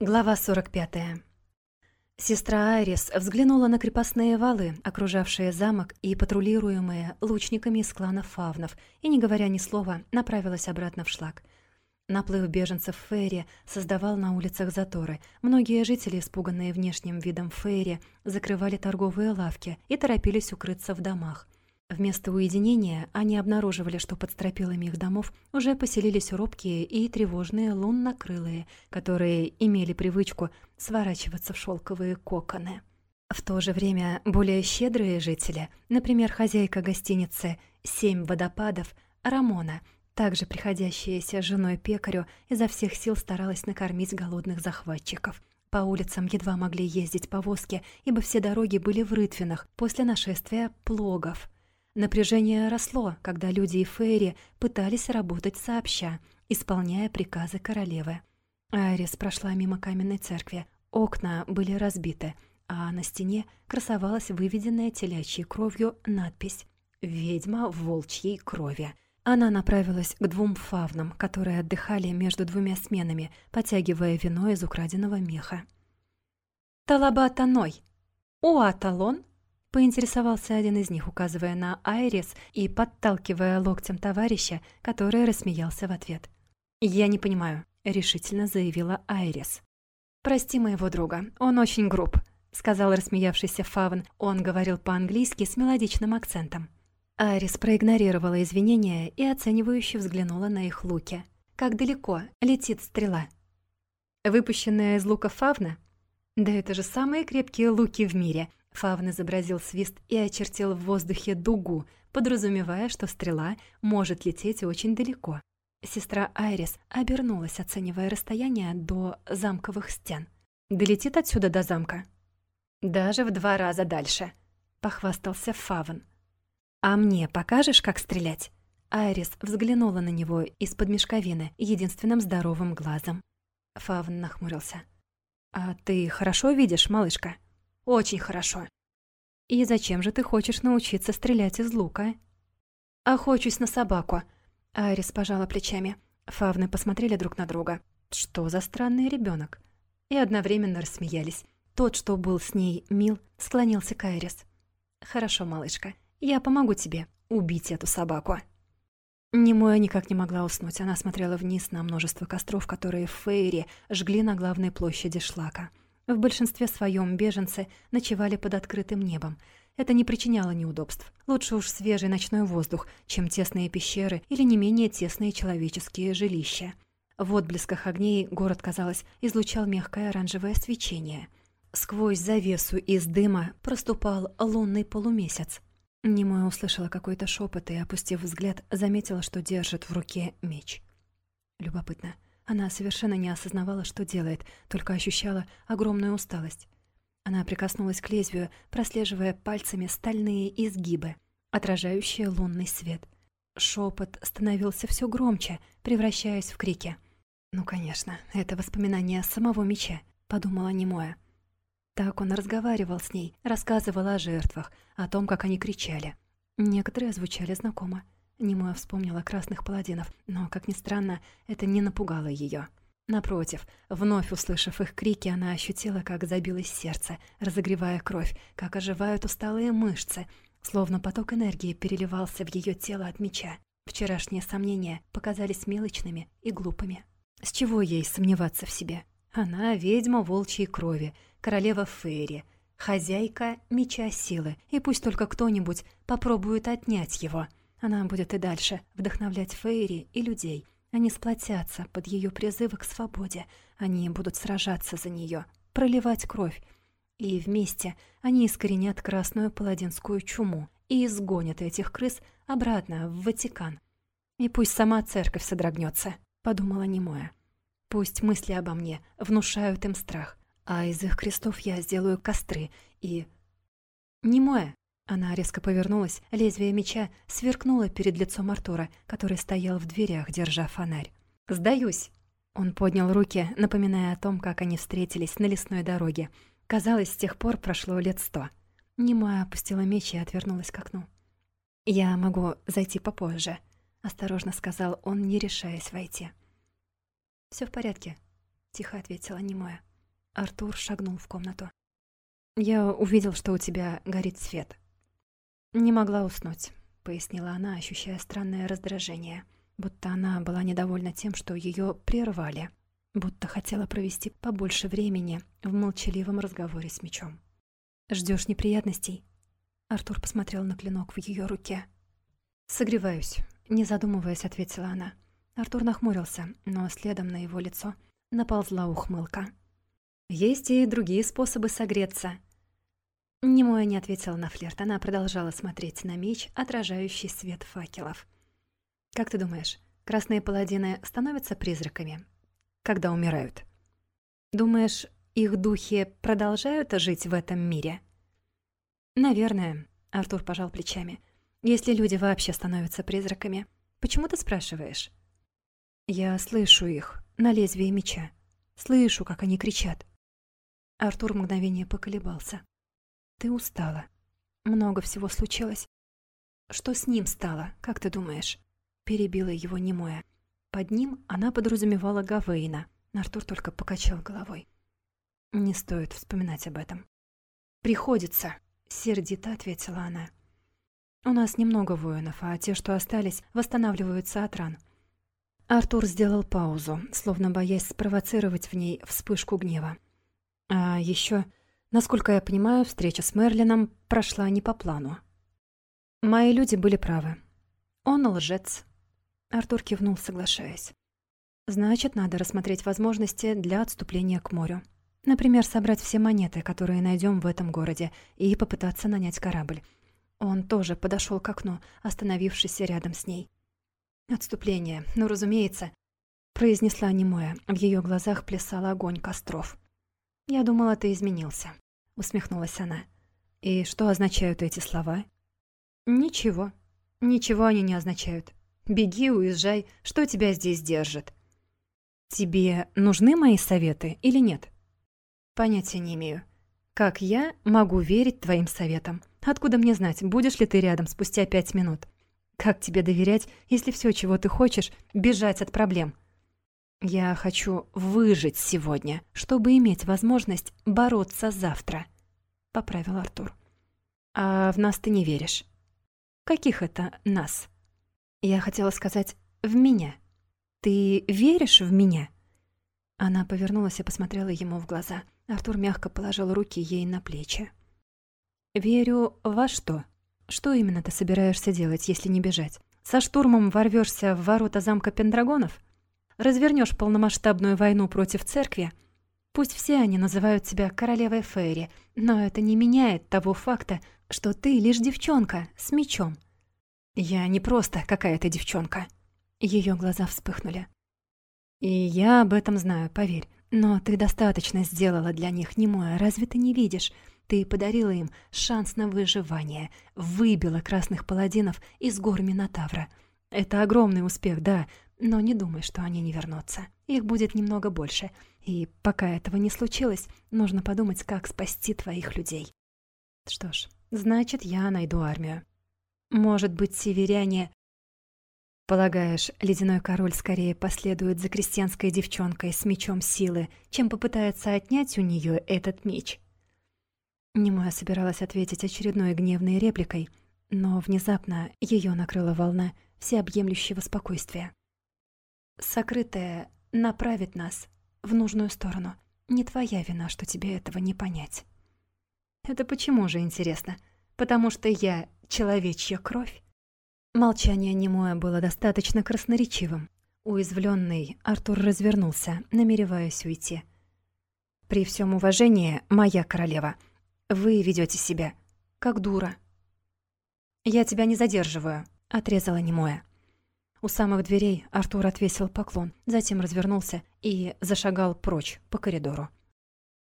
Глава 45. Сестра Айрис взглянула на крепостные валы, окружавшие замок и патрулируемые лучниками из клана фавнов, и, не говоря ни слова, направилась обратно в шлак. Наплыв беженцев в Фейри создавал на улицах заторы. Многие жители, испуганные внешним видом Фейри, закрывали торговые лавки и торопились укрыться в домах. Вместо уединения они обнаруживали, что под стропилами их домов уже поселились робкие и тревожные луннокрылые, которые имели привычку сворачиваться в шелковые коконы. В то же время более щедрые жители, например, хозяйка гостиницы «Семь водопадов» Рамона, также приходящаяся женой пекарю, изо всех сил старалась накормить голодных захватчиков. По улицам едва могли ездить повозки, ибо все дороги были в рытвинах после нашествия плогов – Напряжение росло, когда люди и Фейри пытались работать сообща, исполняя приказы королевы. Айрис прошла мимо каменной церкви. Окна были разбиты, а на стене красовалась выведенная телячьей кровью надпись «Ведьма в волчьей крови». Она направилась к двум фавнам, которые отдыхали между двумя сменами, потягивая вино из украденного меха. «Талабатаной! Уаталон Поинтересовался один из них, указывая на Айрис и подталкивая локтем товарища, который рассмеялся в ответ. «Я не понимаю», — решительно заявила Айрис. «Прости моего друга, он очень груб», — сказал рассмеявшийся Фавн. Он говорил по-английски с мелодичным акцентом. Айрис проигнорировала извинения и оценивающе взглянула на их луки. «Как далеко летит стрела?» «Выпущенная из лука Фавна?» «Да это же самые крепкие луки в мире», Фавн изобразил свист и очертил в воздухе дугу, подразумевая, что стрела может лететь очень далеко. Сестра Айрис обернулась, оценивая расстояние до замковых стен. «Долетит отсюда до замка?» «Даже в два раза дальше», — похвастался Фавн. «А мне покажешь, как стрелять?» Айрис взглянула на него из-под мешковины единственным здоровым глазом. Фавн нахмурился. «А ты хорошо видишь, малышка?» Очень хорошо. И зачем же ты хочешь научиться стрелять из лука? Охочусь на собаку. Айрис пожала плечами. Фавны посмотрели друг на друга. Что за странный ребенок? И одновременно рассмеялись. Тот, что был с ней мил, склонился к Айрис. «Хорошо, малышка, я помогу тебе убить эту собаку». Немоя никак не могла уснуть. Она смотрела вниз на множество костров, которые в Фейре жгли на главной площади Шлака. В большинстве своем беженцы ночевали под открытым небом. Это не причиняло неудобств. Лучше уж свежий ночной воздух, чем тесные пещеры или не менее тесные человеческие жилища. В отблесках огней город, казалось, излучал мягкое оранжевое свечение. Сквозь завесу из дыма проступал лунный полумесяц. Немоя услышала какой-то шепот и, опустив взгляд, заметила, что держит в руке меч. Любопытно. Она совершенно не осознавала, что делает, только ощущала огромную усталость. Она прикоснулась к лезвию, прослеживая пальцами стальные изгибы, отражающие лунный свет. Шепот становился все громче, превращаясь в крики. «Ну, конечно, это воспоминание самого меча», — подумала Немоя. Так он разговаривал с ней, рассказывал о жертвах, о том, как они кричали. Некоторые звучали знакомо. Немоя вспомнила красных паладинов, но, как ни странно, это не напугало ее. Напротив, вновь услышав их крики, она ощутила, как забилось сердце, разогревая кровь, как оживают усталые мышцы, словно поток энергии переливался в ее тело от меча. Вчерашние сомнения показались мелочными и глупыми. С чего ей сомневаться в себе? Она ведьма волчьей крови, королева Фейри, хозяйка меча силы, и пусть только кто-нибудь попробует отнять его — она будет и дальше вдохновлять Фейри и людей. Они сплотятся под ее призывы к свободе. Они будут сражаться за нее, проливать кровь. И вместе они искоренят красную паладинскую чуму и изгонят этих крыс обратно в Ватикан. И пусть сама церковь содрогнется, подумала Немоя. Пусть мысли обо мне внушают им страх, а из их крестов я сделаю костры и... Немоя, она резко повернулась, лезвие меча сверкнуло перед лицом Артура, который стоял в дверях, держа фонарь. «Сдаюсь!» Он поднял руки, напоминая о том, как они встретились на лесной дороге. Казалось, с тех пор прошло лет сто. Немая опустила меч и отвернулась к окну. «Я могу зайти попозже», — осторожно сказал он, не решаясь войти. Все в порядке», — тихо ответила Немая. Артур шагнул в комнату. «Я увидел, что у тебя горит свет». «Не могла уснуть», — пояснила она, ощущая странное раздражение, будто она была недовольна тем, что ее прервали, будто хотела провести побольше времени в молчаливом разговоре с мечом. Ждешь неприятностей?» Артур посмотрел на клинок в ее руке. «Согреваюсь», — не задумываясь, ответила она. Артур нахмурился, но следом на его лицо наползла ухмылка. «Есть и другие способы согреться». Немоя не ответила на флирт, она продолжала смотреть на меч, отражающий свет факелов. «Как ты думаешь, красные паладины становятся призраками, когда умирают? Думаешь, их духи продолжают жить в этом мире? Наверное, Артур пожал плечами. Если люди вообще становятся призраками. Почему ты спрашиваешь? Я слышу их на лезвии меча. Слышу, как они кричат. Артур мгновение поколебался. Ты устала. Много всего случилось. Что с ним стало, как ты думаешь? Перебила его немоя. Под ним она подразумевала Гавейна. Артур только покачал головой. Не стоит вспоминать об этом. «Приходится», — сердито ответила она. «У нас немного воинов, а те, что остались, восстанавливаются от ран». Артур сделал паузу, словно боясь спровоцировать в ней вспышку гнева. «А еще, насколько я понимаю, встреча с Мерлином прошла не по плану». «Мои люди были правы. Он лжец». Артур кивнул, соглашаясь. «Значит, надо рассмотреть возможности для отступления к морю». Например, собрать все монеты, которые найдем в этом городе, и попытаться нанять корабль. Он тоже подошел к окну, остановившись рядом с ней. «Отступление, ну, разумеется», — произнесла немоя. В ее глазах плясал огонь костров. «Я думала, ты изменился», — усмехнулась она. «И что означают эти слова?» «Ничего. Ничего они не означают. Беги, уезжай. Что тебя здесь держит?» «Тебе нужны мои советы или нет?» Понятия не имею. Как я могу верить твоим советам? Откуда мне знать, будешь ли ты рядом спустя пять минут? Как тебе доверять, если все, чего ты хочешь, бежать от проблем? Я хочу выжить сегодня, чтобы иметь возможность бороться завтра, поправил Артур. А в нас ты не веришь. Каких это нас? Я хотела сказать в меня. Ты веришь в меня? Она повернулась и посмотрела ему в глаза. Артур мягко положил руки ей на плечи. «Верю во что? Что именно ты собираешься делать, если не бежать? Со штурмом ворвешься в ворота замка Пендрагонов? Развернешь полномасштабную войну против церкви? Пусть все они называют тебя королевой Фейри, но это не меняет того факта, что ты лишь девчонка с мечом. Я не просто какая-то девчонка». Ее глаза вспыхнули. «И я об этом знаю, поверь. Но ты достаточно сделала для них, немое, разве ты не видишь? Ты подарила им шанс на выживание, выбила красных паладинов из гор Минотавра. Это огромный успех, да, но не думай, что они не вернутся. Их будет немного больше, и пока этого не случилось, нужно подумать, как спасти твоих людей. Что ж, значит, я найду армию. Может быть, северяне Полагаешь, ледяной король скорее последует за крестьянской девчонкой с мечом силы, чем попытается отнять у нее этот меч? Немоя собиралась ответить очередной гневной репликой, но внезапно ее накрыла волна всеобъемлющего спокойствия. «Сокрытое направит нас в нужную сторону. Не твоя вина, что тебе этого не понять». «Это почему же, интересно? Потому что я человечья кровь?» Молчание немое было достаточно красноречивым. Уязвленный, Артур развернулся, намереваясь уйти. «При всем уважении, моя королева, вы ведете себя как дура». «Я тебя не задерживаю», — отрезала немое. У самых дверей Артур отвесил поклон, затем развернулся и зашагал прочь по коридору.